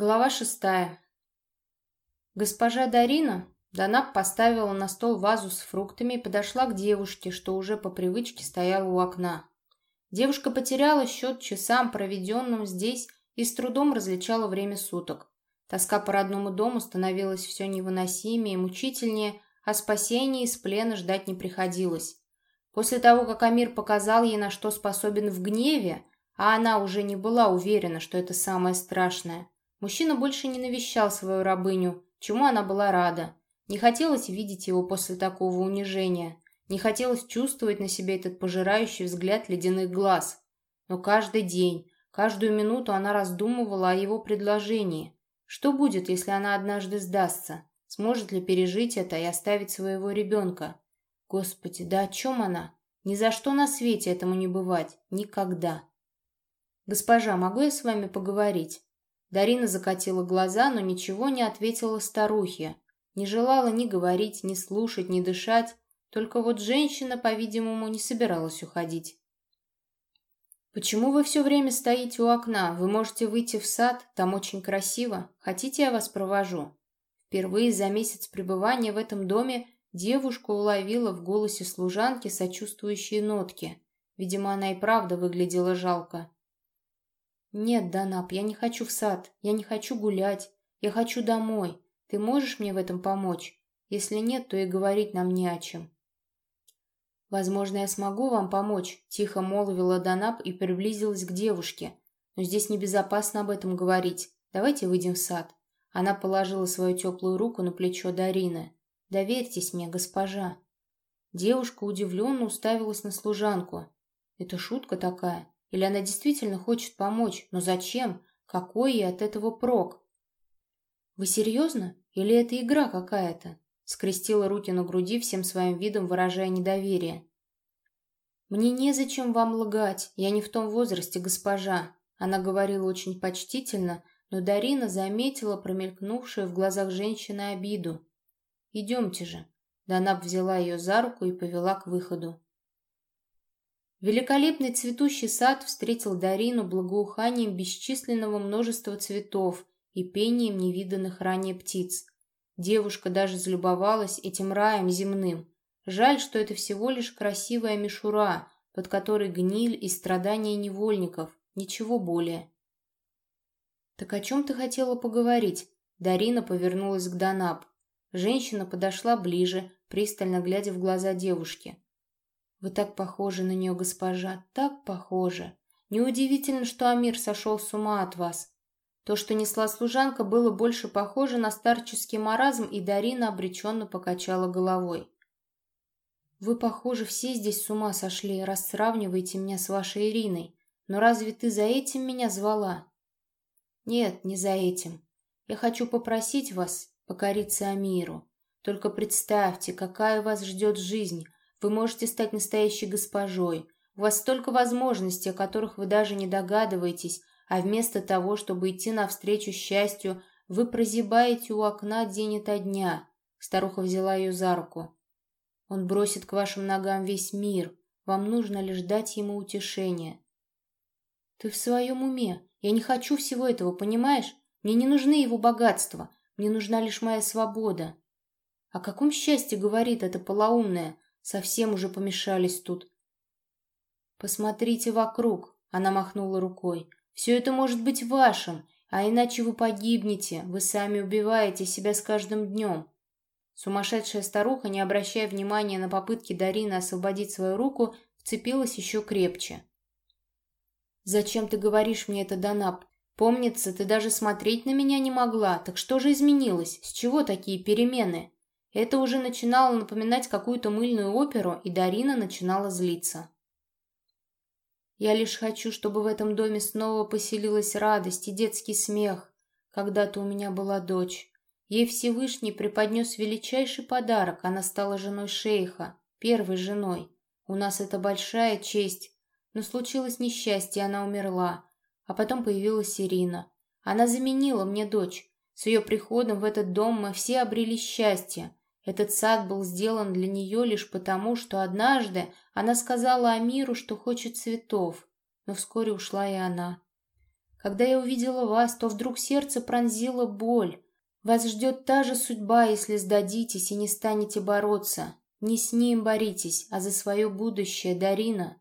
Глава шестая. Госпожа Дарина Данаб поставила на стол вазу с фруктами и подошла к девушке, что уже по привычке стояла у окна. Девушка потеряла счет часам, проведенным здесь, и с трудом различала время суток. Тоска по родному дому становилась все невыносимее и мучительнее, а спасения из плена ждать не приходилось. После того, как Амир показал ей, на что способен в гневе, а она уже не была уверена, что это самое страшное – Мужчина больше не навещал свою рабыню, чему она была рада. Не хотелось видеть его после такого унижения. Не хотелось чувствовать на себе этот пожирающий взгляд ледяных глаз. Но каждый день, каждую минуту она раздумывала о его предложении. Что будет, если она однажды сдастся? Сможет ли пережить это и оставить своего ребенка? Господи, да о чем она? Ни за что на свете этому не бывать. Никогда. «Госпожа, могу я с вами поговорить?» Дарина закатила глаза, но ничего не ответила старухе. Не желала ни говорить, ни слушать, ни дышать. Только вот женщина, по-видимому, не собиралась уходить. «Почему вы все время стоите у окна? Вы можете выйти в сад, там очень красиво. Хотите, я вас провожу?» Впервые за месяц пребывания в этом доме девушка уловила в голосе служанки сочувствующие нотки. Видимо, она и правда выглядела жалко. «Нет, Данап, я не хочу в сад, я не хочу гулять, я хочу домой. Ты можешь мне в этом помочь? Если нет, то и говорить нам не о чем». «Возможно, я смогу вам помочь», — тихо молвила Данап и приблизилась к девушке. «Но здесь небезопасно об этом говорить. Давайте выйдем в сад». Она положила свою теплую руку на плечо Дарины. «Доверьтесь мне, госпожа». Девушка удивленно уставилась на служанку. «Это шутка такая? Или она действительно хочет помочь, но зачем? Какой ей от этого прок? «Вы серьезно? Или это игра какая-то?» Скрестила руки на груди, всем своим видом выражая недоверие. «Мне незачем вам лгать, я не в том возрасте, госпожа». Она говорила очень почтительно, но Дарина заметила промелькнувшую в глазах женщины обиду. «Идемте же». Данаб взяла ее за руку и повела к выходу. Великолепный цветущий сад встретил Дарину благоуханием бесчисленного множества цветов и пением невиданных ранее птиц. Девушка даже залюбовалась этим раем земным. Жаль, что это всего лишь красивая мишура, под которой гниль и страдания невольников, ничего более. «Так о чем ты хотела поговорить?» Дарина повернулась к Данаб. Женщина подошла ближе, пристально глядя в глаза девушки. Вы так похожи на нее, госпожа, так похожи. Неудивительно, что Амир сошел с ума от вас. То, что несла служанка, было больше похоже на старческий маразм, и Дарина обреченно покачала головой. «Вы, похоже, все здесь с ума сошли, раз сравниваете меня с вашей Ириной. Но разве ты за этим меня звала?» «Нет, не за этим. Я хочу попросить вас покориться Амиру. Только представьте, какая вас ждет жизнь, вы можете стать настоящей госпожой. У вас столько возможностей, о которых вы даже не догадываетесь, а вместо того, чтобы идти навстречу счастью, вы прозябаете у окна день ото дня. Старуха взяла ее за руку. Он бросит к вашим ногам весь мир. Вам нужно лишь дать ему утешение. Ты в своем уме. Я не хочу всего этого, понимаешь? Мне не нужны его богатства. Мне нужна лишь моя свобода. О каком счастье говорит эта полоумная? Совсем уже помешались тут. «Посмотрите вокруг», — она махнула рукой. «Все это может быть вашим, а иначе вы погибнете, вы сами убиваете себя с каждым днем». Сумасшедшая старуха, не обращая внимания на попытки Дарины освободить свою руку, вцепилась еще крепче. «Зачем ты говоришь мне это, Данаб? Помнится, ты даже смотреть на меня не могла. Так что же изменилось? С чего такие перемены?» Это уже начинало напоминать какую-то мыльную оперу, и Дарина начинала злиться. «Я лишь хочу, чтобы в этом доме снова поселилась радость и детский смех. Когда-то у меня была дочь. Ей Всевышний преподнес величайший подарок, она стала женой шейха, первой женой. У нас это большая честь. Но случилось несчастье, она умерла. А потом появилась Ирина. Она заменила мне дочь. С ее приходом в этот дом мы все обрели счастье. Этот сад был сделан для нее лишь потому, что однажды она сказала Амиру, что хочет цветов, но вскоре ушла и она. Когда я увидела вас, то вдруг сердце пронзило боль. Вас ждет та же судьба, если сдадитесь и не станете бороться. Не с ним боритесь, а за свое будущее, Дарина.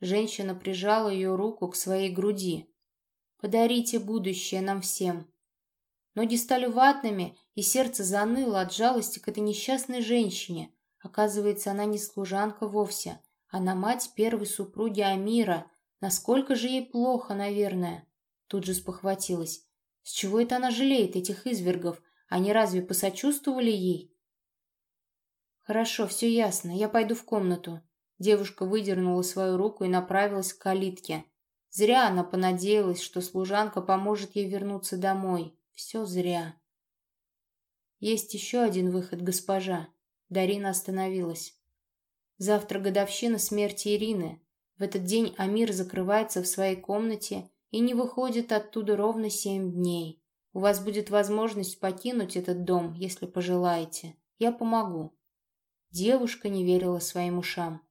Женщина прижала ее руку к своей груди. Подарите будущее нам всем. Ноги стали ватными, и сердце заныло от жалости к этой несчастной женщине. Оказывается, она не служанка вовсе. Она мать первой супруги Амира. Насколько же ей плохо, наверное. Тут же спохватилась. С чего это она жалеет этих извергов? Они разве посочувствовали ей? Хорошо, все ясно. Я пойду в комнату. Девушка выдернула свою руку и направилась к калитке. Зря она понадеялась, что служанка поможет ей вернуться домой. Все зря. Есть еще один выход, госпожа. Дарина остановилась. Завтра годовщина смерти Ирины. В этот день Амир закрывается в своей комнате и не выходит оттуда ровно семь дней. У вас будет возможность покинуть этот дом, если пожелаете. Я помогу. Девушка не верила своим ушам.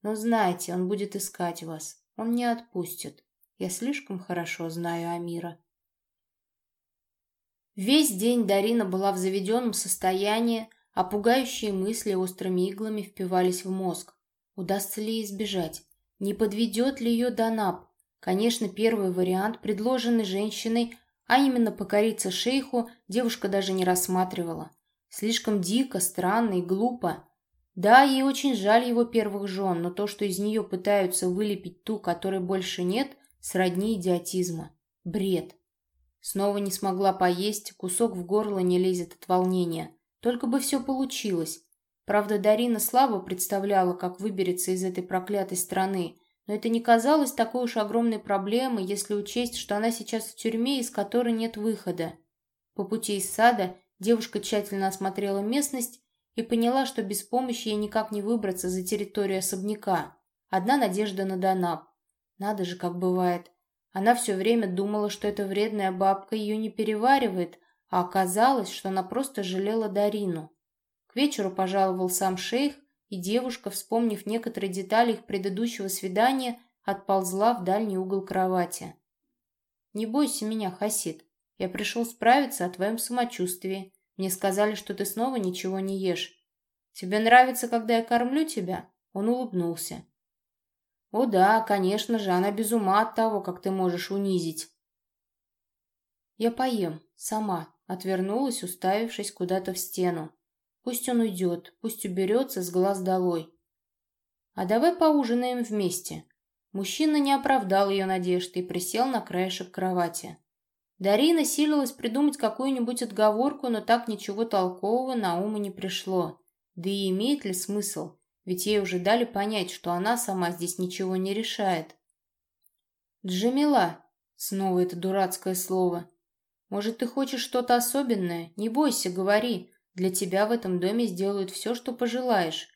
Но знайте, он будет искать вас. Он не отпустит. Я слишком хорошо знаю Амира. Весь день Дарина была в заведенном состоянии, а пугающие мысли острыми иглами впивались в мозг. Удастся ли избежать? Не подведет ли ее Данаб? Конечно, первый вариант, предложенный женщиной, а именно покориться шейху, девушка даже не рассматривала. Слишком дико, странно и глупо. Да, ей очень жаль его первых жен, но то, что из нее пытаются вылепить ту, которой больше нет, сродни идиотизма. Бред. Снова не смогла поесть, кусок в горло не лезет от волнения. Только бы все получилось. Правда, Дарина слабо представляла, как выберется из этой проклятой страны, но это не казалось такой уж огромной проблемой, если учесть, что она сейчас в тюрьме, из которой нет выхода. По пути из сада девушка тщательно осмотрела местность и поняла, что без помощи ей никак не выбраться за территорию особняка. Одна надежда на Донап. Надо же, как бывает. Она все время думала, что эта вредная бабка ее не переваривает, а оказалось, что она просто жалела Дарину. К вечеру пожаловал сам шейх, и девушка, вспомнив некоторые детали их предыдущего свидания, отползла в дальний угол кровати. «Не бойся меня, Хасид. Я пришел справиться о твоем самочувствии. Мне сказали, что ты снова ничего не ешь. Тебе нравится, когда я кормлю тебя?» Он улыбнулся. «О да, конечно же, она без ума от того, как ты можешь унизить». «Я поем, сама», — отвернулась, уставившись куда-то в стену. Пусть он уйдет, пусть уберется с глаз долой. А давай поужинаем вместе. Мужчина не оправдал ее надежды и присел на краешек кровати. Дарина силилась придумать какую-нибудь отговорку, но так ничего толкового на ум и не пришло. Да и имеет ли смысл? Ведь ей уже дали понять, что она сама здесь ничего не решает. «Джамила!» — снова это дурацкое слово. «Может, ты хочешь что-то особенное? Не бойся, говори. Для тебя в этом доме сделают все, что пожелаешь.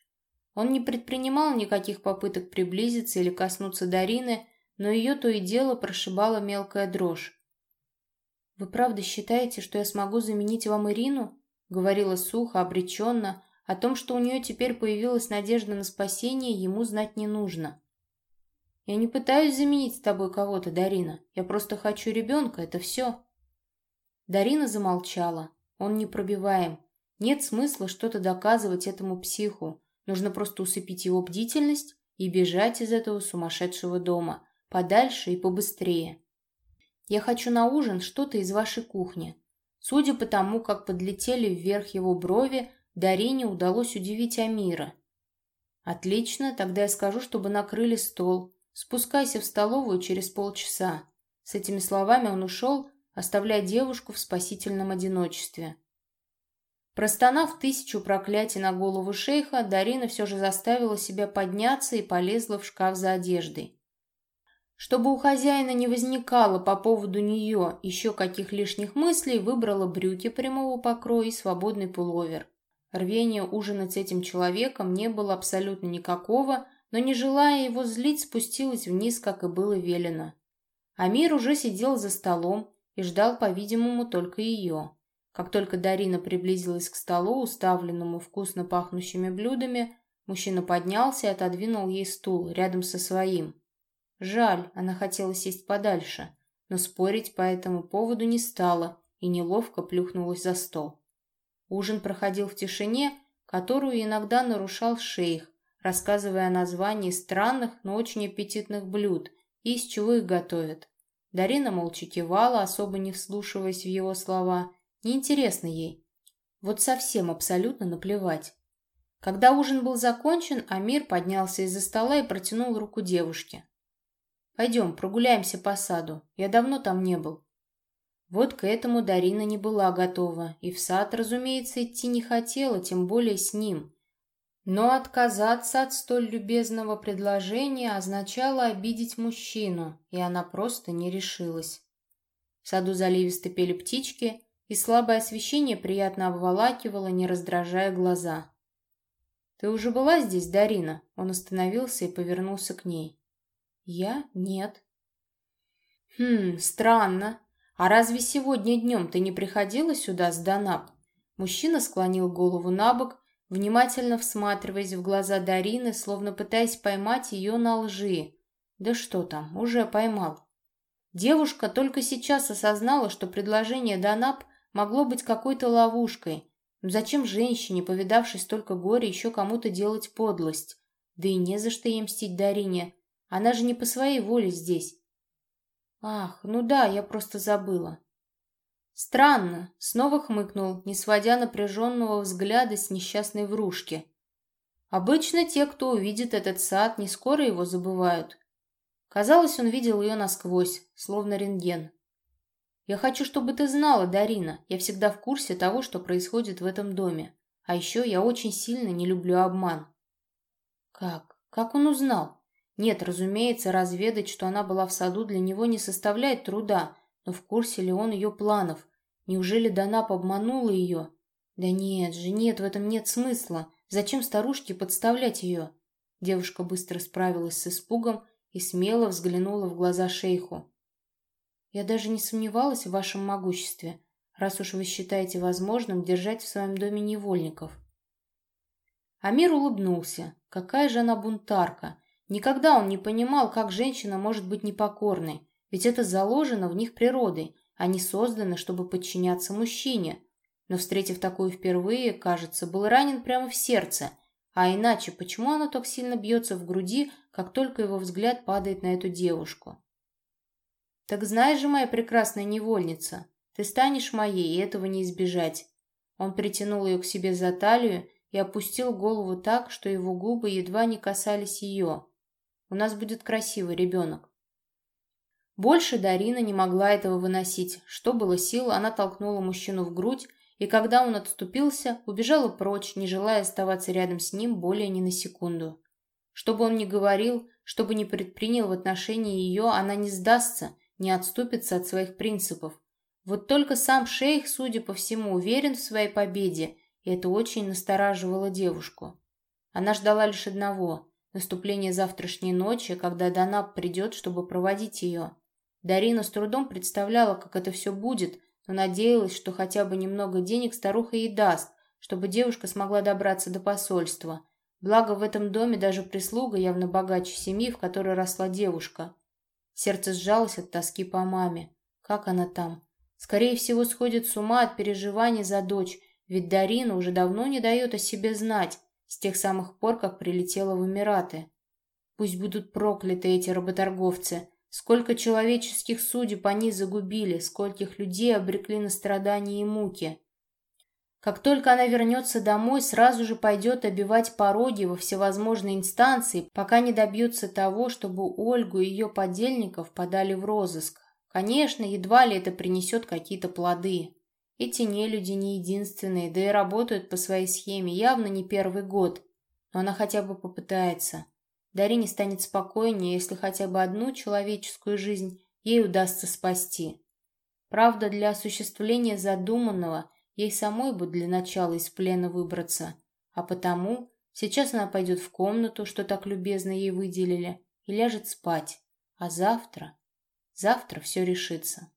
Он не предпринимал никаких попыток приблизиться или коснуться Дарины, но ее то и дело прошибала мелкая дрожь. «Вы правда считаете, что я смогу заменить вам Ирину?» — говорила сухо, обреченно. О том, что у нее теперь появилась надежда на спасение, ему знать не нужно. «Я не пытаюсь заменить с тобой кого-то, Дарина. Я просто хочу ребенка, это все». Дарина замолчала. Он непробиваем. Нет смысла что-то доказывать этому психу. Нужно просто усыпить его бдительность и бежать из этого сумасшедшего дома. Подальше и побыстрее. Я хочу на ужин что-то из вашей кухни. Судя по тому, как подлетели вверх его брови, Дарине удалось удивить Амира. «Отлично, тогда я скажу, чтобы накрыли стол. Спускайся в столовую через полчаса». С этими словами он ушел, оставляя девушку в спасительном одиночестве. Простонав тысячу проклятий на голову шейха, Дарина все же заставила себя подняться и полезла в шкаф за одеждой. Чтобы у хозяина не возникало по поводу нее еще каких лишних мыслей, выбрала брюки прямого покроя и свободный пуловер. Рвения ужинать с этим человеком не было абсолютно никакого, но не желая его злить, спустилась вниз, как и было велено. Амир уже сидел за столом и ждал, по-видимому, только ее. Как только Дарина приблизилась к столу, уставленному вкусно пахнущими блюдами, мужчина поднялся и отодвинул ей стул рядом со своим. Жаль, она хотела сесть подальше. но спорить по этому поводу не стала и неловко плюхнулась за стол. Ужин проходил в тишине, которую иногда нарушал шейх, рассказывая о названии странных, но очень аппетитных блюд и из чего их готовят. Дарина молча кивала, особо не вслушиваясь в его слова. Неинтересно ей. Вот совсем абсолютно наплевать. Когда ужин был закончен, Амир поднялся из-за стола и протянул руку девушке. «Пойдем, прогуляемся по саду. Я давно там не был». Вот к этому Дарина не была готова, и в сад, разумеется, идти не хотела, тем более с ним. Но отказаться от столь любезного предложения означало обидеть мужчину, и она просто не решилась. В саду заливисто пели птички, и слабое освещение приятно обволакивало, не раздражая глаза. «Ты уже была здесь, Дарина?» Он остановился и повернулся к ней. «Я? Нет». «Хм, странно. А разве сегодня днем ты не приходила сюда с Донап?» Мужчина склонил голову на бок, внимательно всматриваясь в глаза Дарины, словно пытаясь поймать ее на лжи. Да что там, уже поймал. Девушка только сейчас осознала, что предложение Донап могло быть какой-то ловушкой. Зачем женщине, повидавшей столько горя, еще кому-то делать подлость? Да и не за что ей мстить Дарине. Она же не по своей воле здесь. Ах, ну да, я просто забыла. Странно, снова хмыкнул, не сводя напряженного взгляда с несчастной врушки. Обычно те, кто увидит этот сад, не скоро его забывают. Казалось, он видел ее насквозь, словно рентген. Я хочу, чтобы ты знала, Дарина, я всегда в курсе того, что происходит в этом доме. А еще я очень сильно не люблю обман. Как? Как он узнал? Нет, разумеется, разведать, что она была в саду, для него не составляет труда, но в курсе ли он ее планов? Неужели Данап обманула ее? Да нет же, нет, в этом нет смысла. Зачем старушке подставлять ее? Девушка быстро справилась с испугом и смело взглянула в глаза шейху. Я даже не сомневалась в вашем могуществе, раз уж вы считаете возможным держать в своем доме невольников. Амир улыбнулся. Какая же она бунтарка. Никогда он не понимал, как женщина может быть непокорной, ведь это заложено в них природой, они созданы, чтобы подчиняться мужчине. Но, встретив такую впервые, кажется, был ранен прямо в сердце. А иначе, почему оно так сильно бьется в груди, как только его взгляд падает на эту девушку? «Так знаешь же, моя прекрасная невольница, ты станешь моей, и этого не избежать». Он притянул ее к себе за талию и опустил голову так, что его губы едва не касались ее. «У нас будет красивый ребенок». Больше Дарина не могла этого выносить. Что было сил, она толкнула мужчину в грудь, и когда он отступился, убежала прочь, не желая оставаться рядом с ним более ни на секунду. Что бы он ни говорил, что бы ни предпринял в отношении ее, она не сдастся не отступится от своих принципов. Вот только сам шейх, судя по всему, уверен в своей победе, и это очень настораживало девушку. Она ждала лишь одного – наступления завтрашней ночи, когда Данаб придет, чтобы проводить ее. Дарина с трудом представляла, как это все будет, но надеялась, что хотя бы немного денег старуха ей даст, чтобы девушка смогла добраться до посольства. Благо в этом доме даже прислуга явно богаче семьи, в которой росла девушка – Сердце сжалось от тоски по маме. Как она там? Скорее всего, сходит с ума от переживаний за дочь, ведь Дарина уже давно не дает о себе знать, с тех самых пор, как прилетела в Эмираты. Пусть будут прокляты эти работорговцы. Сколько человеческих судеб они загубили, скольких людей обрекли на страдания и муки. Как только она вернется домой, сразу же пойдет обивать пороги во всевозможные инстанции, пока не добьется того, чтобы Ольгу и ее подельников подали в розыск. Конечно, едва ли это принесет какие-то плоды. Эти нелюди не единственные, да и работают по своей схеме, явно не первый год. Но она хотя бы попытается. Дарине станет спокойнее, если хотя бы одну человеческую жизнь ей удастся спасти. Правда, для осуществления задуманного – Ей самой бы для начала из плена выбраться. А потому сейчас она пойдет в комнату, что так любезно ей выделили, и ляжет спать. А завтра... Завтра все решится.